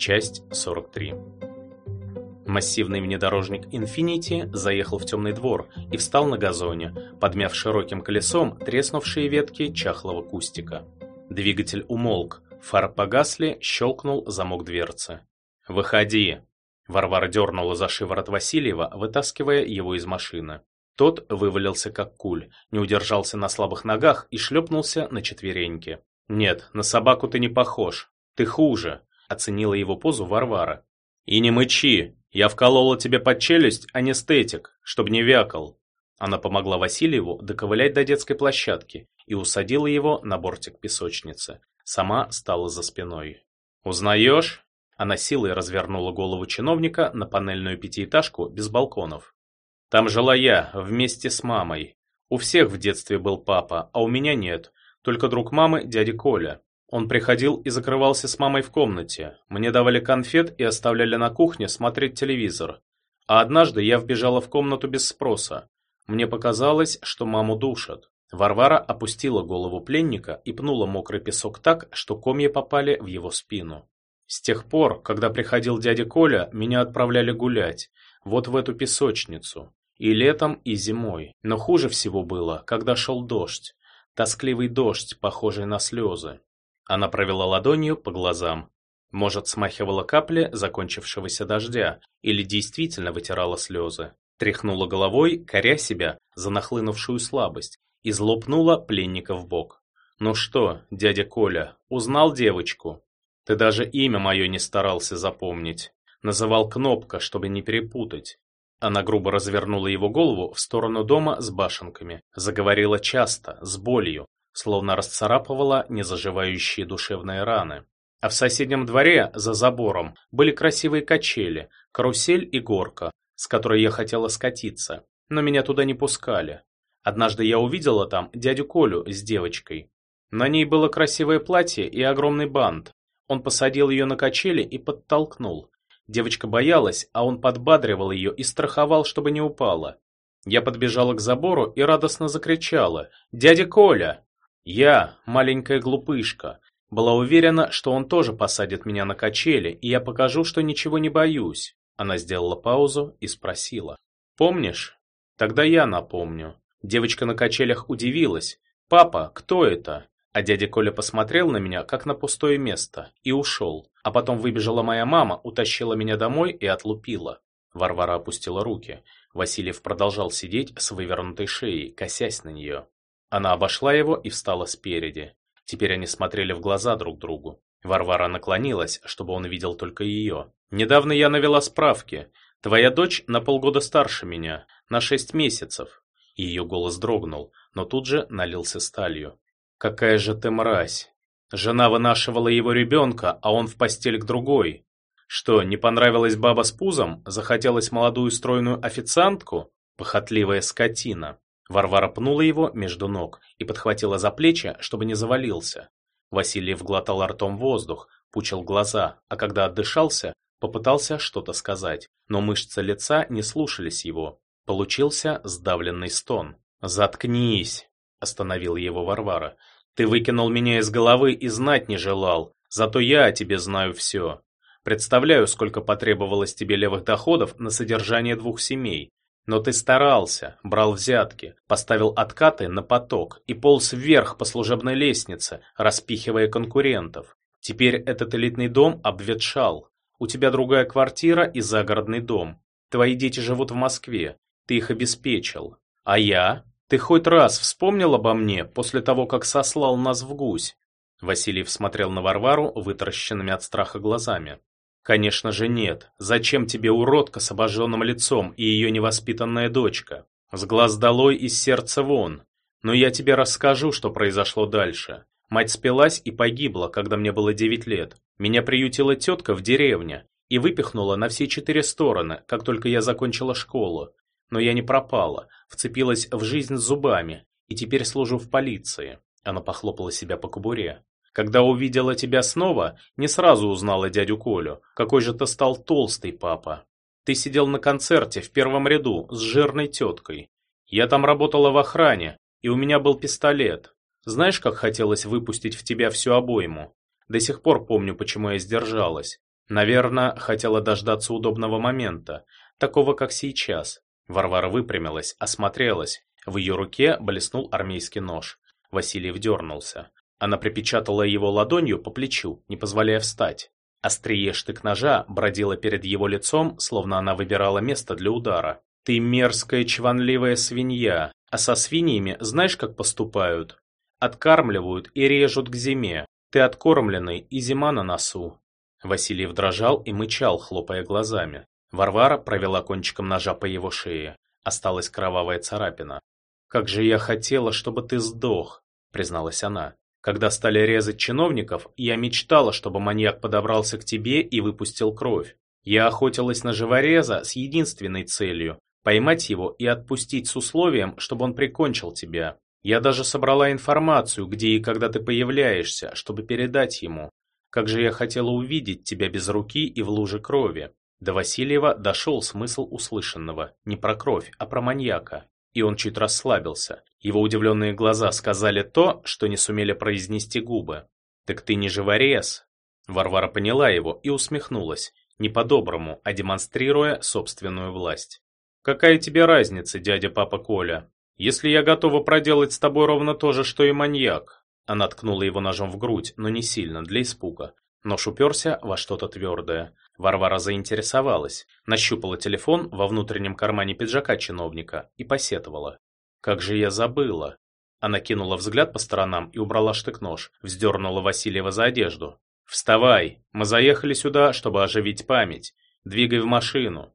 Часть 43. Массивный внедорожник Infiniti заехал в темный двор и встал на газоне, подмяв широким колесом треснувшие ветки чахлого кустика. Двигатель умолк, фары погасли, щелкнул замок дверцы. «Выходи!» Варвара дернула за шиворот Васильева, вытаскивая его из машины. Тот вывалился как куль, не удержался на слабых ногах и шлепнулся на четвереньки. «Нет, на собаку ты не похож. Ты хуже оценила его позу Варвара. «И не мычи! Я вколола тебе под челюсть анестетик, чтобы не вякал!» Она помогла Васильеву доковылять до детской площадки и усадила его на бортик песочницы. Сама стала за спиной. «Узнаешь?» Она силой развернула голову чиновника на панельную пятиэтажку без балконов. «Там жила я, вместе с мамой. У всех в детстве был папа, а у меня нет. Только друг мамы, дядя Коля. Он приходил и закрывался с мамой в комнате. Мне давали конфет и оставляли на кухне смотреть телевизор. А однажды я вбежала в комнату без спроса. Мне показалось, что маму душат. Варвара опустила голову пленника и пнула мокрый песок так, что комья попали в его спину. С тех пор, когда приходил дядя Коля, меня отправляли гулять, вот в эту песочницу. И летом, и зимой. Но хуже всего было, когда шел дождь. Тоскливый дождь, похожий на слезы. Она провела ладонью по глазам. Может, смахивала капли закончившегося дождя или действительно вытирала слезы. Тряхнула головой, коря себя за нахлынувшую слабость, и злопнула пленника в бок. «Ну что, дядя Коля, узнал девочку? Ты даже имя мое не старался запомнить. Называл Кнопка, чтобы не перепутать. Она грубо развернула его голову в сторону дома с башенками. Заговорила часто, с болью, словно расцарапывала незаживающие душевные раны. А в соседнем дворе, за забором, были красивые качели, карусель и горка, с которой я хотела скатиться, но меня туда не пускали. Однажды я увидела там дядю Колю с девочкой. На ней было красивое платье и огромный бант. Он посадил ее на качели и подтолкнул. Девочка боялась, а он подбадривал ее и страховал, чтобы не упала. Я подбежала к забору и радостно закричала «Дядя Коля!» Я, маленькая глупышка, была уверена, что он тоже посадит меня на качели, и я покажу, что ничего не боюсь. Она сделала паузу и спросила. «Помнишь?» «Тогда я напомню». Девочка на качелях удивилась. «Папа, кто это?» А дядя Коля посмотрел на меня, как на пустое место, и ушел. А потом выбежала моя мама, утащила меня домой и отлупила. Варвара опустила руки. Васильев продолжал сидеть с вывернутой шеей, косясь на нее. Она обошла его и встала спереди. Теперь они смотрели в глаза друг другу. Варвара наклонилась, чтобы он видел только ее. «Недавно я навела справки. Твоя дочь на полгода старше меня, на шесть месяцев». Ее голос дрогнул, но тут же налился сталью. «Какая же ты мразь! Жена вынашивала его ребенка, а он в постель к другой. Что, не понравилась баба с пузом? Захотелось молодую стройную официантку? Похотливая скотина!» Варвара пнула его между ног и подхватила за плечи, чтобы не завалился. Васильев глотал ртом воздух, пучил глаза, а когда отдышался, попытался что-то сказать, но мышцы лица не слушались его. Получился сдавленный стон. «Заткнись!» – остановил его Варвара. «Ты выкинул меня из головы и знать не желал, зато я о тебе знаю все. Представляю, сколько потребовалось тебе левых доходов на содержание двух семей, но ты старался, брал взятки, поставил откаты на поток и полз вверх по служебной лестнице, распихивая конкурентов. Теперь этот элитный дом обветшал. У тебя другая квартира и загородный дом. Твои дети живут в Москве. Ты их обеспечил. А я? Ты хоть раз вспомнил обо мне после того, как сослал нас в гусь? Васильев смотрел на Варвару вытаращенными от страха глазами. Конечно же нет. Зачем тебе уродка с обожженным лицом и ее невоспитанная дочка? С глаз долой и с сердца вон. Но я тебе расскажу, что произошло дальше. Мать спилась и погибла, когда мне было девять лет. Меня приютила тетка в деревне и выпихнула на все четыре стороны, как только я закончила школу. Но я не пропала, вцепилась в жизнь зубами и теперь служу в полиции. Она похлопала себя по кобуре. Когда увидела тебя снова, не сразу узнала дядю Колю. Какой же ты стал толстый, папа. Ты сидел на концерте в первом ряду с жирной теткой. Я там работала в охране, и у меня был пистолет. Знаешь, как хотелось выпустить в тебя всю обойму? До сих пор помню, почему я сдержалась. Наверное, хотела дождаться удобного момента, такого как сейчас. Варвара выпрямилась, осмотрелась. В ее руке блеснул армейский нож. Василий дернулся. Она припечатала его ладонью по плечу, не позволяя встать. Острие штык-ножа бродило перед его лицом, словно она выбирала место для удара. «Ты мерзкая чванливая свинья, а со свиньями знаешь, как поступают? Откармливают и режут к зиме. Ты откормленный, и зима на носу». Васильев дрожал и мычал, хлопая глазами. Варвара провела кончиком ножа по его шее. Осталась кровавая царапина. «Как же я хотела, чтобы ты сдох», — призналась она. Когда стали резать чиновников, я мечтала, чтобы маньяк подобрался к тебе и выпустил кровь. Я охотилась на живореза с единственной целью – поймать его и отпустить с условием, чтобы он прикончил тебя. Я даже собрала информацию, где и когда ты появляешься, чтобы передать ему. Как же я хотела увидеть тебя без руки и в луже крови. До Васильева дошел смысл услышанного, не про кровь, а про маньяка. И он чуть расслабился. Его удивленные глаза сказали то, что не сумели произнести губы. «Так ты не живорез!» Варвара поняла его и усмехнулась, не по-доброму, а демонстрируя собственную власть. «Какая тебе разница, дядя папа Коля? Если я готова проделать с тобой ровно то же, что и маньяк?» Она ткнула его ножом в грудь, но не сильно, для испуга. Нож уперся во что-то твердое. Варвара заинтересовалась, нащупала телефон во внутреннем кармане пиджака чиновника и посетовала. «Как же я забыла!» Она кинула взгляд по сторонам и убрала штык-нож, вздернула Васильева за одежду. «Вставай! Мы заехали сюда, чтобы оживить память. Двигай в машину!»